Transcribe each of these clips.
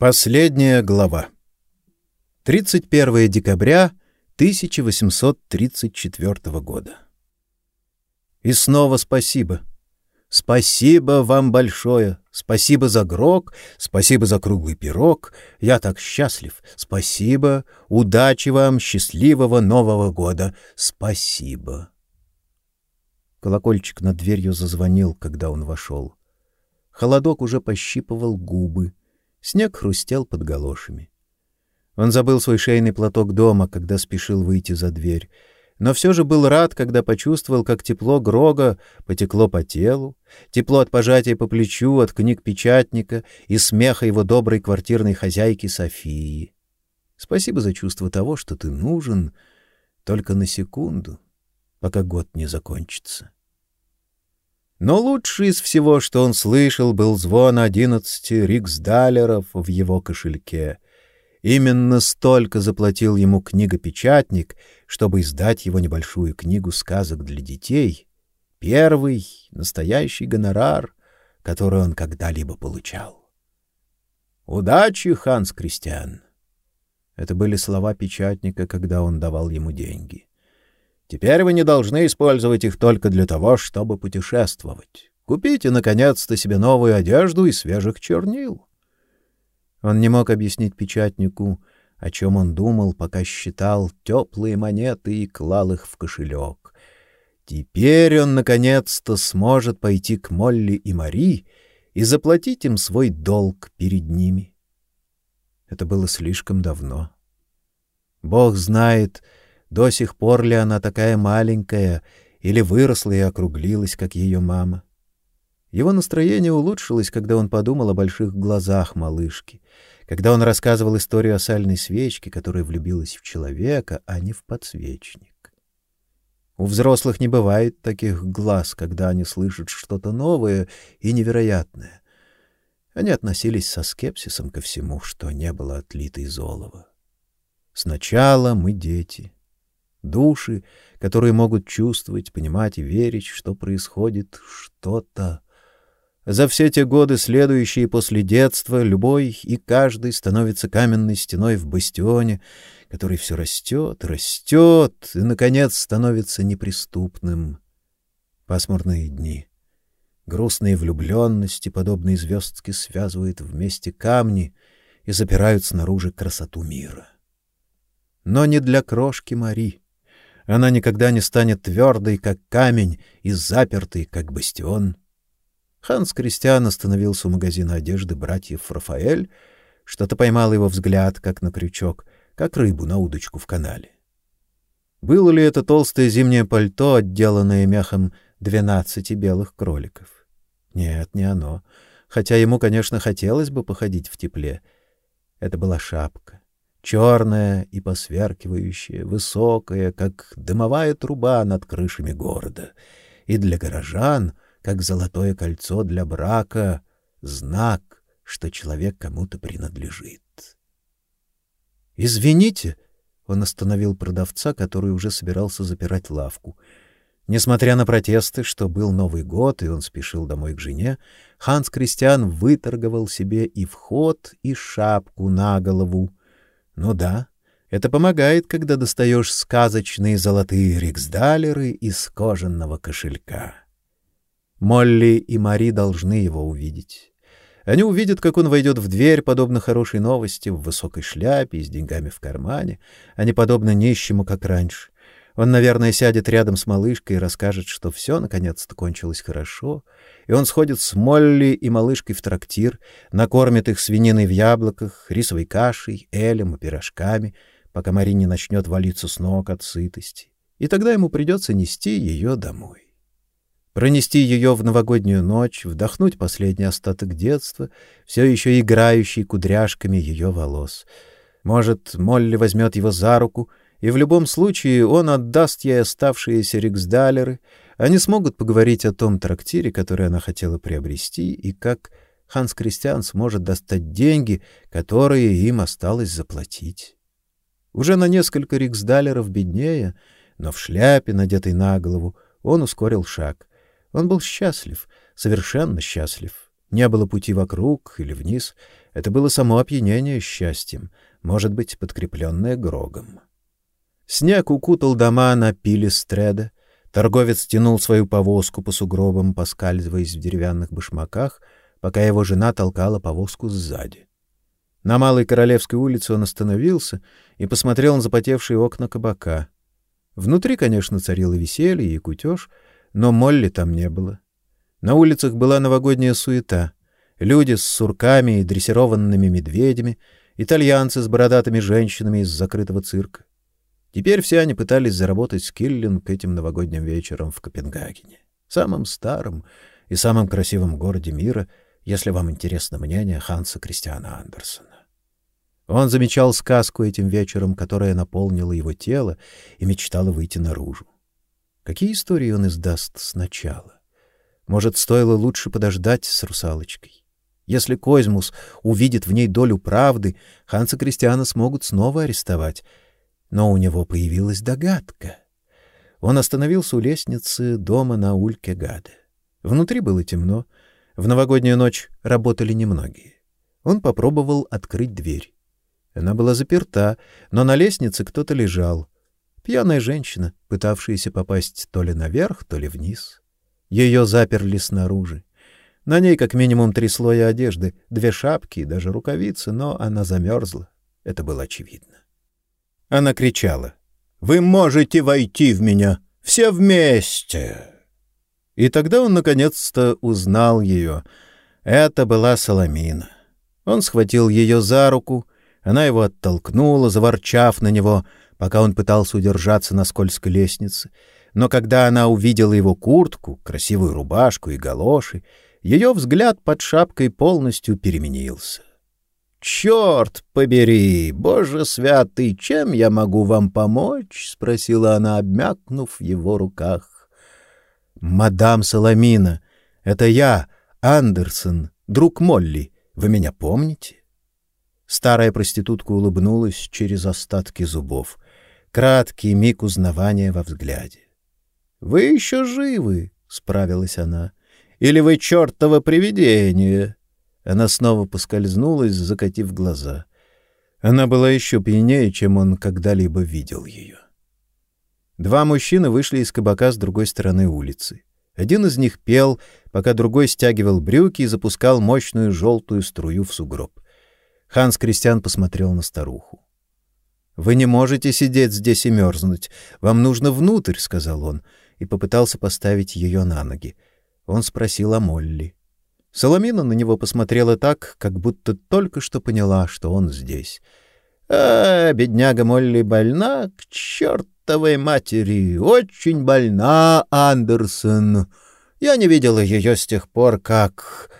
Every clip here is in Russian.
Последняя глава. 31 декабря 1834 года. И снова спасибо. Спасибо вам большое. Спасибо за грок, спасибо за круглый пирог. Я так счастлив. Спасибо. Удачи вам, счастливого Нового года. Спасибо. Колокольчик над дверью зазвонил, когда он вошел. Холодок уже пощипывал губы. Снег хрустел под галошами. Он забыл свой шейный платок дома, когда спешил выйти за дверь, но все же был рад, когда почувствовал, как тепло Грога потекло по телу, тепло от пожатия по плечу, от книг печатника и смеха его доброй квартирной хозяйки Софии. Спасибо за чувство того, что ты нужен только на секунду, пока год не закончится. Но лучше из всего, что он слышал, был звон одиннадцати риксдалеров в его кошельке. Именно столько заплатил ему книгопечатник, чтобы издать его небольшую книгу сказок для детей. Первый настоящий гонорар, который он когда-либо получал. Удачи, Ханс Кристиан. Это были слова печатника, когда он давал ему деньги. Теперь вы не должны использовать их только для того, чтобы путешествовать. Купите наконец-то себе новую одежду и свежих чернил. Он не мог объяснить печатнику, о чем он думал, пока считал теплые монеты и клал их в кошелек. Теперь он наконец-то сможет пойти к Молли и Мари и заплатить им свой долг перед ними. Это было слишком давно. Бог знает, до сих пор ли она такая маленькая или выросла и округлилась, как ее мама. Его настроение улучшилось, когда он подумал о больших глазах малышки, когда он рассказывал историю о сальной свечке, которая влюбилась в человека, а не в подсвечник. У взрослых не бывает таких глаз, когда они слышат что-то новое и невероятное. Они относились со скепсисом ко всему, что не было отлито из олова. Сначала мы дети, души, которые могут чувствовать, понимать и верить, что происходит что-то. За все те годы, следующие после детства, любой и каждый становится каменной стеной в бастионе, который все растет, растет и наконец становится неприступным. Пасмурные дни, грустные влюбленности, подобные звездке, связывают вместе камни и запирают снаружи красоту мира. Но не для крошки Мари. Она никогда не станет твердой, как камень, и запертой, как бастион. Ханс Кристиан остановился у магазина одежды братьев Рафаэль, что-то поймал его взгляд, как на крючок, как рыбу на удочку в канале. Было ли это толстое зимнее пальто, отделанное мехом двенадцати белых кроликов? Нет, не оно, хотя ему, конечно, хотелось бы походить в тепле. Это была шапка черная и посверкивающая, высокая, как дымовая труба над крышами города, и для горожан, как золотое кольцо для брака, знак, что человек кому-то принадлежит. Извините, он остановил продавца, который уже собирался запирать лавку. Несмотря на протесты, что был Новый год и он спешил домой к жене, Ханс Кристиан выторговал себе и вход, и шапку на голову ну да, это помогает, когда достаешь сказочные золотые риксдалеры из кожаного кошелька. Молли и Мари должны его увидеть. Они увидят, как он войдет в дверь, подобно хорошей новости, в высокой шляпе и с деньгами в кармане, а не подобно нищему, как раньше. Он, наверное, сядет рядом с малышкой и расскажет, что все наконец-то кончилось хорошо, и он сходит с Молли и малышкой в трактир, накормит их свининой в яблоках, рисовой кашей, элем и пирожками, пока Марине начнет валиться с ног от сытости. И тогда ему придется нести ее домой. Пронести ее в новогоднюю ночь, вдохнуть последний остаток детства, все еще играющий кудряшками ее волос. Может, Молли возьмет его за руку — и в любом случае он отдаст ей оставшиеся риксдалеры, они смогут поговорить о том трактире, который она хотела приобрести, и как Ханс Кристиан сможет достать деньги, которые им осталось заплатить. Уже на несколько риксдалеров беднее, но в шляпе, надетой на голову, он ускорил шаг. Он был счастлив, совершенно счастлив. Не было пути вокруг или вниз. Это было само опьянение счастьем, может быть, подкрепленное грогом. Снег укутал дома на пиле стреда. Торговец тянул свою повозку по сугробам, поскальзываясь в деревянных башмаках, пока его жена толкала повозку сзади. На Малой Королевской улице он остановился и посмотрел на запотевшие окна кабака. Внутри, конечно, царило веселье и кутеж, но Молли там не было. На улицах была новогодняя суета. Люди с сурками и дрессированными медведями, итальянцы с бородатыми женщинами из закрытого цирка. Теперь все они пытались заработать скиллинг этим новогодним вечером в Копенгагене, самом старом и самом красивом городе мира, если вам интересно мнение Ханса Кристиана Андерсона. Он замечал сказку этим вечером, которая наполнила его тело и мечтала выйти наружу. Какие истории он издаст сначала? Может, стоило лучше подождать с русалочкой. Если Козьмус увидит в ней долю правды, Ханса Кристиана смогут снова арестовать. Но у него появилась догадка. Он остановился у лестницы дома на Ульке Гаде. Внутри было темно. В новогоднюю ночь работали немногие. Он попробовал открыть дверь. Она была заперта, но на лестнице кто-то лежал. Пьяная женщина, пытавшаяся попасть то ли наверх, то ли вниз. Ее заперли снаружи. На ней как минимум три слоя одежды, две шапки и даже рукавицы, но она замерзла. Это было очевидно. Она кричала: "Вы можете войти в меня, все вместе!" И тогда он наконец-то узнал ее. Это была Соломина. Он схватил ее за руку, она его оттолкнула, заворчав на него, пока он пытался удержаться на скользкой лестнице но когда она увидела его куртку, красивую рубашку и галоши, ее взгляд под шапкой полностью переменился. «Черт побери! Боже святый, чем я могу вам помочь?» — спросила она, обмякнув в его руках. «Мадам Соломина, это я, Андерсон, друг Молли. Вы меня помните?» Старая проститутка улыбнулась через остатки зубов. Краткий миг узнавания во взгляде. Вы еще живы, справилась она. Или вы чертово привидение? Она снова поскользнулась, закатив глаза. Она была еще пьянее, чем он когда-либо видел ее. Два мужчины вышли из кабака с другой стороны улицы. Один из них пел, пока другой стягивал брюки и запускал мощную желтую струю в сугроб. Ханс Кристиан посмотрел на старуху. Вы не можете сидеть здесь и мерзнуть. Вам нужно внутрь, сказал он и попытался поставить ее на ноги. Он спросил о Молли. Соломина на него посмотрела так, как будто только что поняла, что он здесь. А, бедняга Молли больна к чертовой матери, очень больна, Андерсон. Я не видела ее с тех пор, как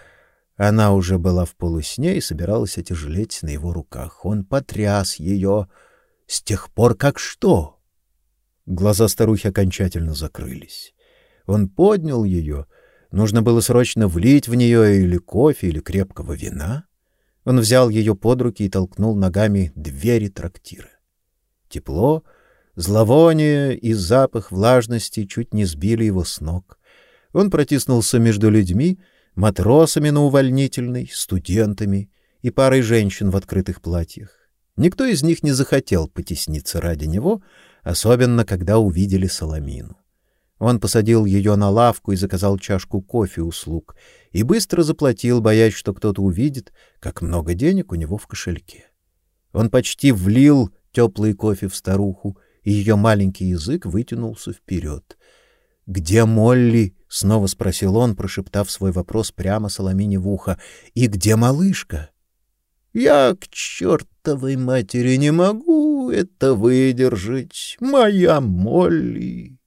она уже была в полусне и собиралась отяжелеть на его руках. Он потряс ее. С тех пор как что? Глаза старухи окончательно закрылись. Он поднял ее. Нужно было срочно влить в нее или кофе, или крепкого вина. Он взял ее под руки и толкнул ногами двери трактира. Тепло, зловоние и запах влажности чуть не сбили его с ног. Он протиснулся между людьми, матросами на увольнительной, студентами и парой женщин в открытых платьях. Никто из них не захотел потесниться ради него, особенно когда увидели Соломину. Он посадил ее на лавку и заказал чашку кофе у слуг и быстро заплатил, боясь, что кто-то увидит, как много денег у него в кошельке. Он почти влил теплый кофе в старуху, и ее маленький язык вытянулся вперед. "Где Молли?" снова спросил он, прошептав свой вопрос прямо Соломине в ухо. "И где малышка?" "Я к чертовой матери не могу это выдержать, моя Молли.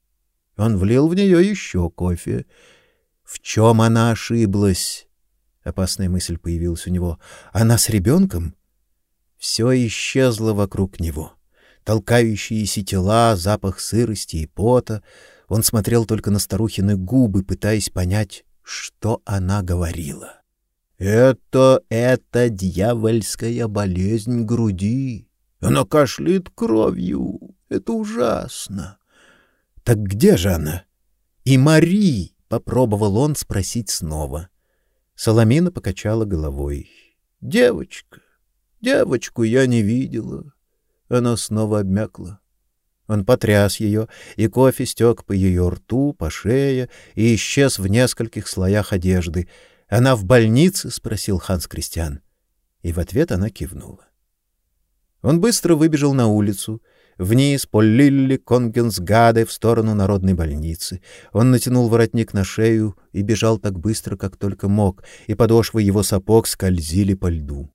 Он влил в нее еще кофе. В чем она ошиблась? Опасная мысль появилась у него. Она с ребенком? Все исчезло вокруг него. Толкающиеся тела, запах сырости и пота. Он смотрел только на старухины губы, пытаясь понять, что она говорила. Это это дьявольская болезнь груди. Она кашляет кровью. Это ужасно. Так где же она? И Мари, попробовал он спросить снова. Соломина покачала головой. Девочка, девочку я не видела. Она снова обмякла. Он потряс ее, и кофе стек по ее рту, по шее и исчез в нескольких слоях одежды. Она в больнице, спросил Ханс Кристиан. И в ответ она кивнула. Он быстро выбежал на улицу, вниз по Лилли Конгенсгаде в сторону народной больницы. Он натянул воротник на шею и бежал так быстро, как только мог, и подошвы его сапог скользили по льду.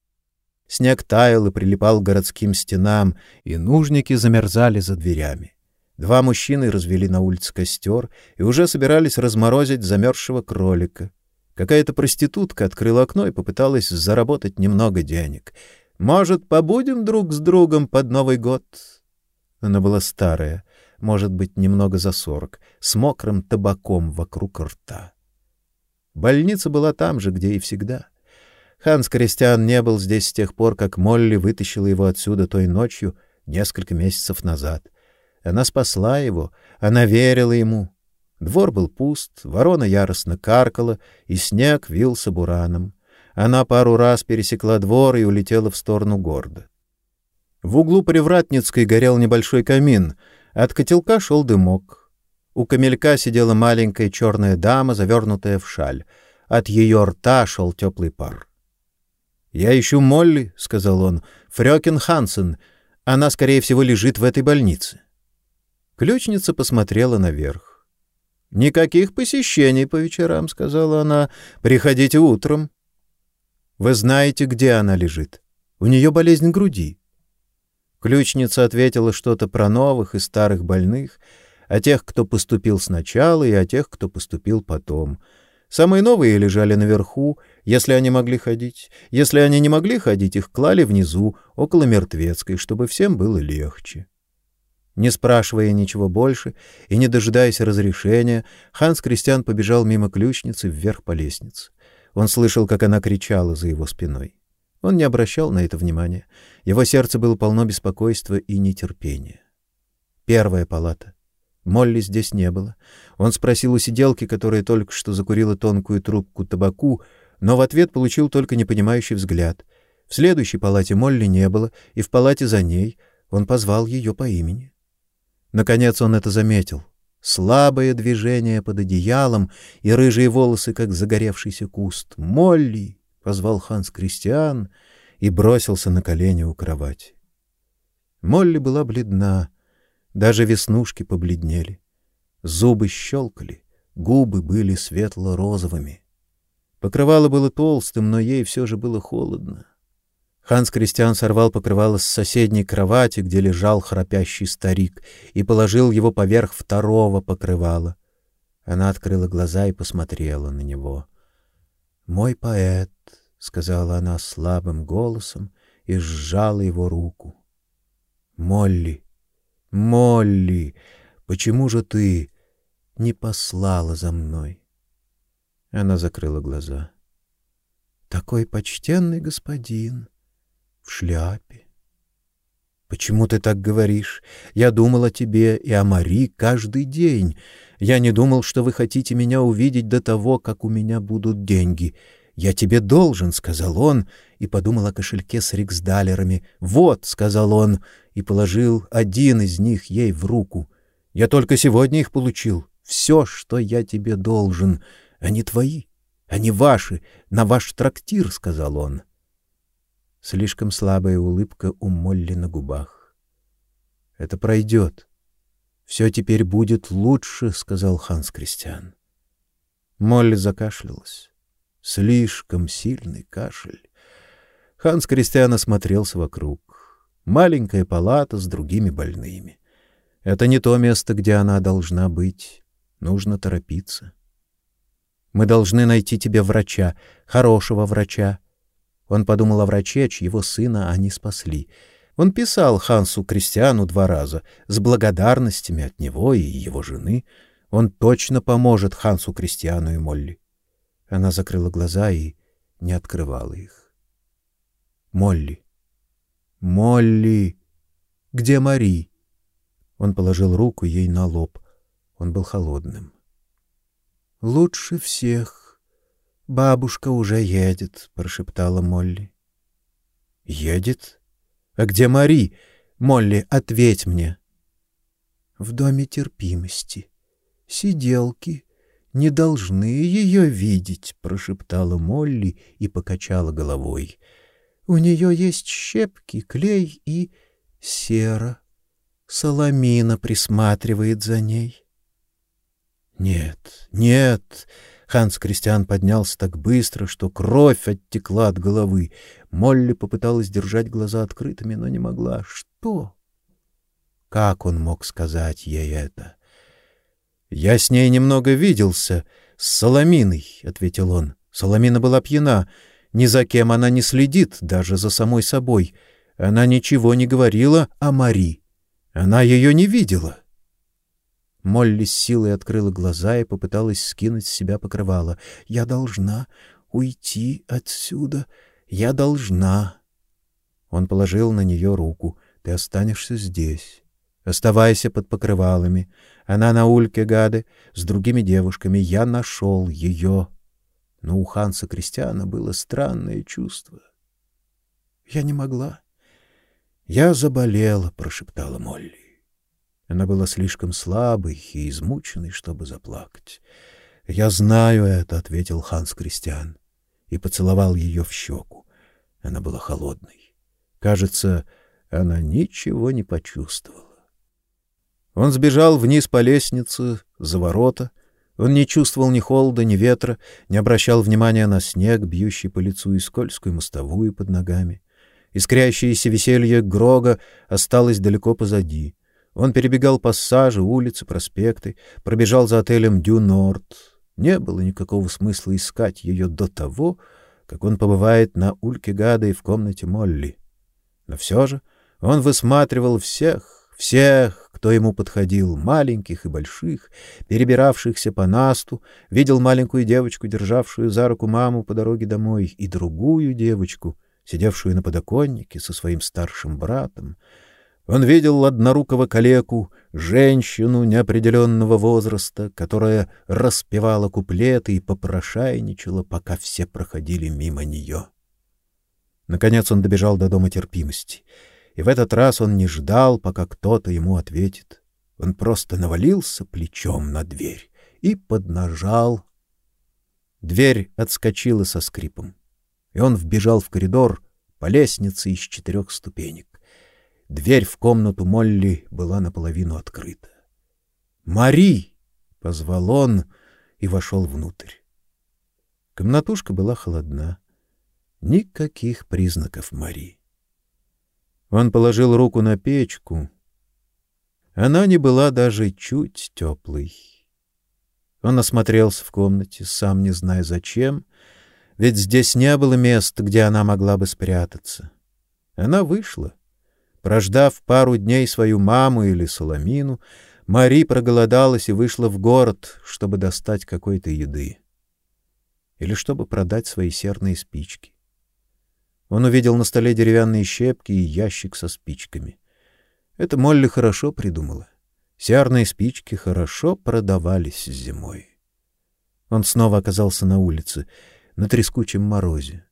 Снег таял и прилипал к городским стенам, и нужники замерзали за дверями. Два мужчины развели на улице костер и уже собирались разморозить замерзшего кролика. Какая-то проститутка открыла окно и попыталась заработать немного денег. Может, побудем друг с другом под Новый год? Она была старая, может быть, немного за сорок, с мокрым табаком вокруг рта. Больница была там же, где и всегда. Ханс Кристиан не был здесь с тех пор, как Молли вытащила его отсюда той ночью несколько месяцев назад. Она спасла его, она верила ему. Двор был пуст, ворона яростно каркала, и снег вился бураном. Она пару раз пересекла двор и улетела в сторону города. В углу Привратницкой горел небольшой камин, от котелка шел дымок. У камелька сидела маленькая черная дама, завернутая в шаль. От ее рта шел теплый пар. Я ищу Молли, сказал он. Фрёкин Хансен. Она скорее всего лежит в этой больнице. Ключница посмотрела наверх. Никаких посещений по вечерам, сказала она. Приходите утром. Вы знаете, где она лежит? У нее болезнь груди. Ключница ответила что-то про новых и старых больных, о тех, кто поступил сначала, и о тех, кто поступил потом. Самые новые лежали наверху, если они могли ходить. Если они не могли ходить, их клали внизу, около мертвецкой, чтобы всем было легче. Не спрашивая ничего больше и не дожидаясь разрешения, Ханс Кристиан побежал мимо ключницы вверх по лестнице. Он слышал, как она кричала за его спиной. Он не обращал на это внимания. Его сердце было полно беспокойства и нетерпения. Первая палата. Молли здесь не было. Он спросил у сиделки, которая только что закурила тонкую трубку табаку, но в ответ получил только непонимающий взгляд. В следующей палате Молли не было, и в палате за ней он позвал ее по имени. Наконец он это заметил. Слабое движение под одеялом и рыжие волосы, как загоревшийся куст. «Молли!» — позвал Ханс Кристиан и бросился на колени у кровати. Молли была бледна, даже веснушки побледнели. Зубы щелкали, губы были светло-розовыми. Покрывало было толстым, но ей все же было холодно. Ханс Кристиан сорвал покрывало с соседней кровати, где лежал храпящий старик, и положил его поверх второго покрывала. Она открыла глаза и посмотрела на него. "Мой поэт", сказала она слабым голосом и сжала его руку. "Молли, Молли, почему же ты не послала за мной?" Она закрыла глаза. Такой почтенный господин в шляпе. Почему ты так говоришь? Я думал о тебе и о Мари каждый день. Я не думал, что вы хотите меня увидеть до того, как у меня будут деньги. Я тебе должен, сказал он и подумал о кошельке с риксдалерами. Вот, сказал он и положил один из них ей в руку. Я только сегодня их получил. Все, что я тебе должен. Они твои, они ваши, на ваш трактир, сказал он. Слишком слабая улыбка у Молли на губах. Это пройдет. Все теперь будет лучше, сказал Ханс Кристиан. Молли закашлялась. Слишком сильный кашель. Ханс Кристиан осмотрелся вокруг. Маленькая палата с другими больными. Это не то место, где она должна быть. Нужно торопиться. Мы должны найти тебе врача, хорошего врача. Он подумал о враче, чьего сына они спасли. Он писал Хансу Кристиану два раза с благодарностями от него и его жены. Он точно поможет Хансу Кристиану и Молли. Она закрыла глаза и не открывала их. Молли. Молли. Где Мари? Он положил руку ей на лоб. Он был холодным. Лучше всех. Бабушка уже едет, прошептала Молли. Едет? А где Мари? Молли, ответь мне. В доме терпимости. Сиделки не должны ее видеть, прошептала Молли и покачала головой. У нее есть щепки, клей и сера. Соломина присматривает за ней. Нет, нет, Ханс Кристиан поднялся так быстро, что кровь оттекла от головы. Молли попыталась держать глаза открытыми, но не могла. Что? Как он мог сказать ей это? Я с ней немного виделся, с Соломиной, ответил он. Соломина была пьяна. Ни за кем она не следит, даже за самой собой. Она ничего не говорила о Мари. Она ее не видела. Молли с силой открыла глаза и попыталась скинуть с себя покрывало. Я должна уйти отсюда. Я должна. Он положил на нее руку. Ты останешься здесь. Оставайся под покрывалами. Она на ульке гады с другими девушками. Я нашел ее. Но у Ханса Кристиана было странное чувство. Я не могла. Я заболела, прошептала Молли. Она была слишком слабой и измученной, чтобы заплакать. "Я знаю это", ответил Ханс Кристиан и поцеловал ее в щеку. Она была холодной. Кажется, она ничего не почувствовала. Он сбежал вниз по лестнице, за ворота. Он не чувствовал ни холода, ни ветра, не обращал внимания на снег, бьющий по лицу и скользкую мостовую под ногами. Искрящееся веселье Грога осталось далеко позади. Он перебегал пассажи, улицы, проспекты, пробежал за отелем Дю-Норд. Не было никакого смысла искать ее до того, как он побывает на ульке Гады и в комнате Молли. Но все же он высматривал всех, всех, кто ему подходил, маленьких и больших, перебиравшихся по насту, видел маленькую девочку, державшую за руку маму по дороге домой, и другую девочку, сидевшую на подоконнике со своим старшим братом, он видел однорукого калеку, женщину неопределенного возраста, которая распевала куплеты и попрошайничала, пока все проходили мимо нее. Наконец он добежал до дома терпимости, и в этот раз он не ждал, пока кто-то ему ответит. Он просто навалился плечом на дверь и поднажал. Дверь отскочила со скрипом, и он вбежал в коридор по лестнице из четырех ступенек. Дверь в комнату Молли была наполовину открыта. "Мари!" позвал он и вошел внутрь. Комнатушка была холодна. Никаких признаков Мари. Он положил руку на печку. Она не была даже чуть теплой. Он осмотрелся в комнате, сам не зная зачем, ведь здесь не было места, где она могла бы спрятаться. Она вышла Прождав пару дней свою маму или Соломину, Мари проголодалась и вышла в город, чтобы достать какой-то еды или чтобы продать свои серные спички. Он увидел на столе деревянные щепки и ящик со спичками. Это Молли хорошо придумала. Серные спички хорошо продавались зимой. Он снова оказался на улице, на трескучем морозе.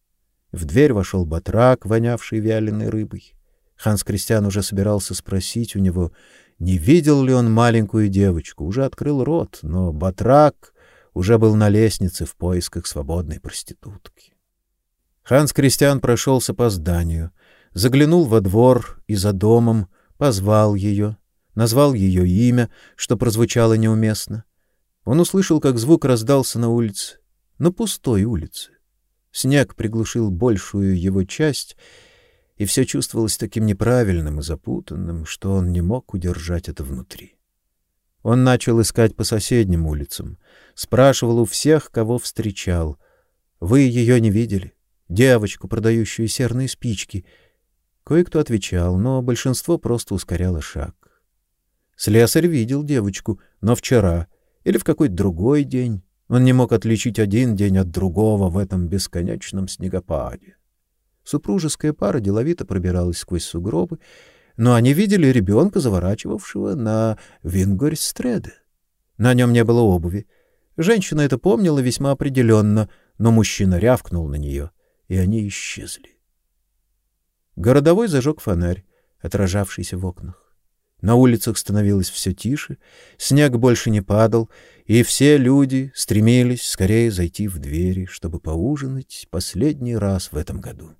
В дверь вошел батрак, вонявший вяленой рыбой. Ханс Кристиан уже собирался спросить у него, не видел ли он маленькую девочку, уже открыл рот, но Батрак уже был на лестнице в поисках свободной проститутки. Ханс Кристиан прошелся по зданию, заглянул во двор и за домом, позвал ее, назвал ее имя, что прозвучало неуместно. Он услышал, как звук раздался на улице, на пустой улице. Снег приглушил большую его часть, и все чувствовалось таким неправильным и запутанным, что он не мог удержать это внутри. Он начал искать по соседним улицам, спрашивал у всех, кого встречал. Вы ее не видели? Девочку, продающую серные спички. Кое-кто отвечал, но большинство просто ускоряло шаг. Слесарь видел девочку, но вчера или в какой-то другой день. Он не мог отличить один день от другого в этом бесконечном снегопаде. Супружеская пара деловито пробиралась сквозь сугробы, но они видели ребенка, заворачивавшего на Вингорстреде. На нем не было обуви. Женщина это помнила весьма определенно, но мужчина рявкнул на нее, и они исчезли. Городовой зажег фонарь, отражавшийся в окнах. На улицах становилось все тише, снег больше не падал, и все люди стремились скорее зайти в двери, чтобы поужинать последний раз в этом году.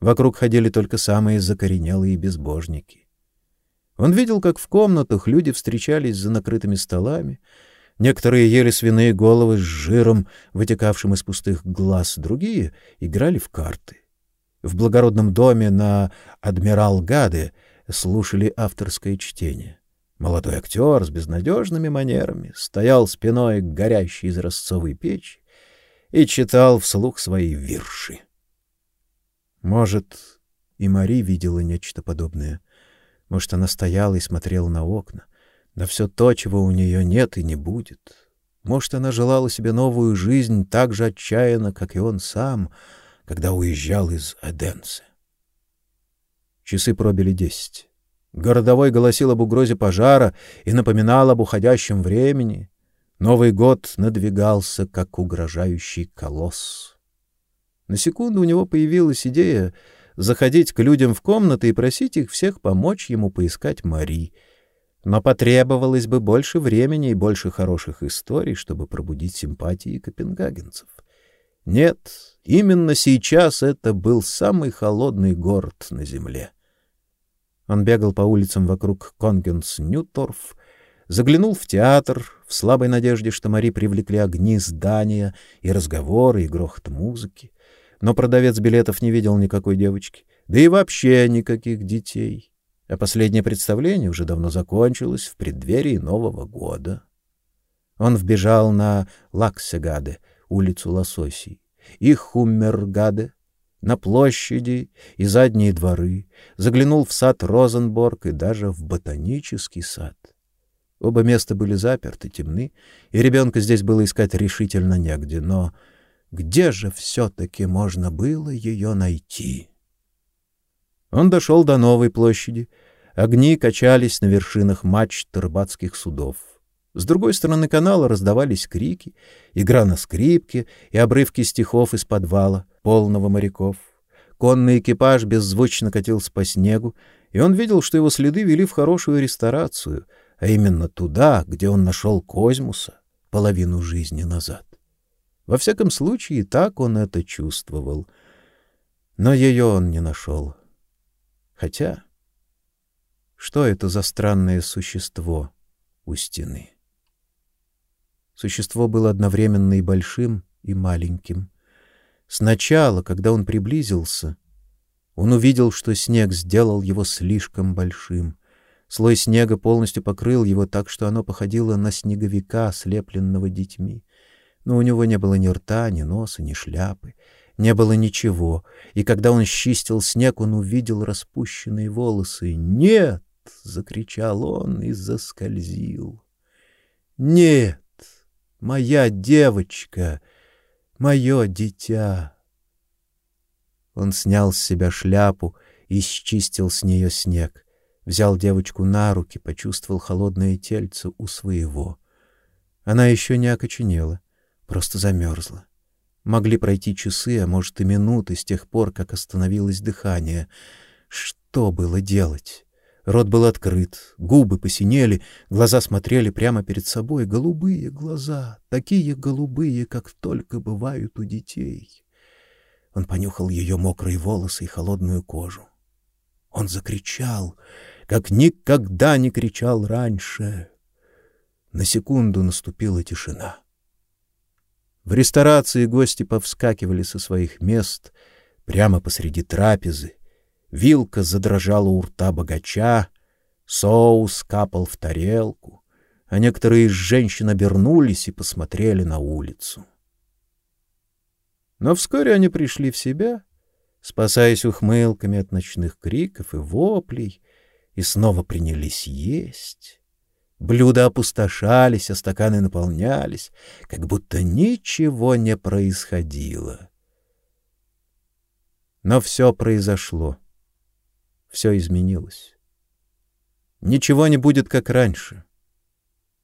Вокруг ходили только самые закоренелые безбожники. Он видел, как в комнатах люди встречались за накрытыми столами, некоторые ели свиные головы с жиром, вытекавшим из пустых глаз, другие играли в карты. В благородном доме на Адмирал-Гаде слушали авторское чтение. Молодой актер с безнадежными манерами стоял спиной к горящей изразцовой печи и читал вслух свои вирши. Может, и Мари видела нечто подобное. Может, она стояла и смотрела на окна, на все то, чего у нее нет и не будет. Может, она желала себе новую жизнь так же отчаянно, как и он сам, когда уезжал из Эденса. Часы пробили десять. Городовой голосил об угрозе пожара и напоминал об уходящем времени. Новый год надвигался, как угрожающий колосс. На секунду у него появилась идея заходить к людям в комнаты и просить их всех помочь ему поискать Мари. Но потребовалось бы больше времени и больше хороших историй, чтобы пробудить симпатии копенгагенцев. Нет, именно сейчас это был самый холодный город на земле. Он бегал по улицам вокруг Конгенс-Ньюторф, заглянул в театр в слабой надежде, что Мари привлекли огни здания и разговоры, и грохот музыки. Но продавец билетов не видел никакой девочки, да и вообще никаких детей. А последнее представление уже давно закончилось в преддверии Нового года. Он вбежал на Лаксегаде, улицу Лососей, и Хуммергаде, на площади и задние дворы, заглянул в сад Розенборг и даже в ботанический сад. Оба места были заперты, темны, и ребенка здесь было искать решительно негде, но где же все-таки можно было ее найти? Он дошел до новой площади. Огни качались на вершинах мачт рыбацких судов. С другой стороны канала раздавались крики, игра на скрипке и обрывки стихов из подвала, полного моряков. Конный экипаж беззвучно катился по снегу, и он видел, что его следы вели в хорошую ресторацию, а именно туда, где он нашел Козьмуса половину жизни назад. Во всяком случае, так он это чувствовал. Но ее он не нашел. Хотя что это за странное существо у стены? Существо было одновременно и большим, и маленьким. Сначала, когда он приблизился, он увидел, что снег сделал его слишком большим. Слой снега полностью покрыл его так, что оно походило на снеговика, слепленного детьми. Но у него не было ни рта, ни носа, ни шляпы, не было ничего. И когда он счистил снег, он увидел распущенные волосы. "Нет!" закричал он и заскользил. "Нет!" Моя девочка, мое дитя. Он снял с себя шляпу и счистил с нее снег, взял девочку на руки, почувствовал холодное тельце у своего. Она еще не окоченела, просто замерзла. Могли пройти часы, а может и минуты с тех пор, как остановилось дыхание. Что было делать? Рот был открыт, губы посинели, глаза смотрели прямо перед собой, голубые глаза, такие голубые, как только бывают у детей. Он понюхал ее мокрые волосы и холодную кожу. Он закричал, как никогда не кричал раньше. На секунду наступила тишина. В ресторации гости повскакивали со своих мест прямо посреди трапезы, Вилка задрожала у рта богача, соус капал в тарелку, а некоторые из женщин обернулись и посмотрели на улицу. Но вскоре они пришли в себя, спасаясь ухмылками от ночных криков и воплей, и снова принялись есть. Блюда опустошались, а стаканы наполнялись, как будто ничего не происходило. Но все произошло все изменилось. Ничего не будет как раньше.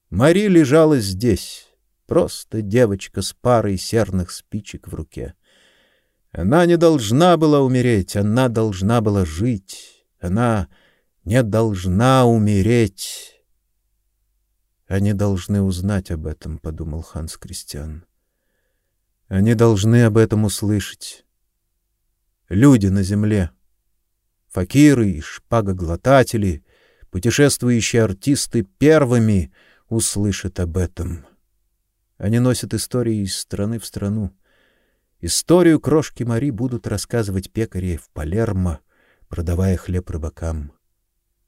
Мари лежала здесь, просто девочка с парой серных спичек в руке. Она не должна была умереть, она должна была жить. Она не должна умереть. Они должны узнать об этом, подумал Ханс Кристиан. Они должны об этом услышать. Люди на земле, факиры и шпагоглотатели, путешествующие артисты первыми услышат об этом. Они носят истории из страны в страну. Историю крошки Мари будут рассказывать пекари в Палермо, продавая хлеб рыбакам.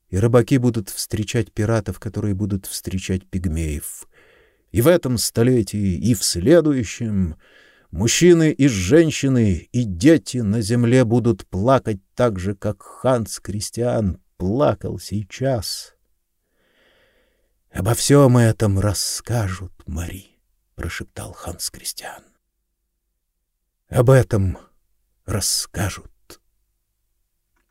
И рыбаки будут встречать пиратов, которые будут встречать пигмеев. И в этом столетии, и в следующем мужчины и женщины, и дети на земле будут плакать так же, как Ханс Кристиан плакал сейчас. Обо всем этом расскажут Мари, прошептал Ханс Кристиан. Об этом расскажут.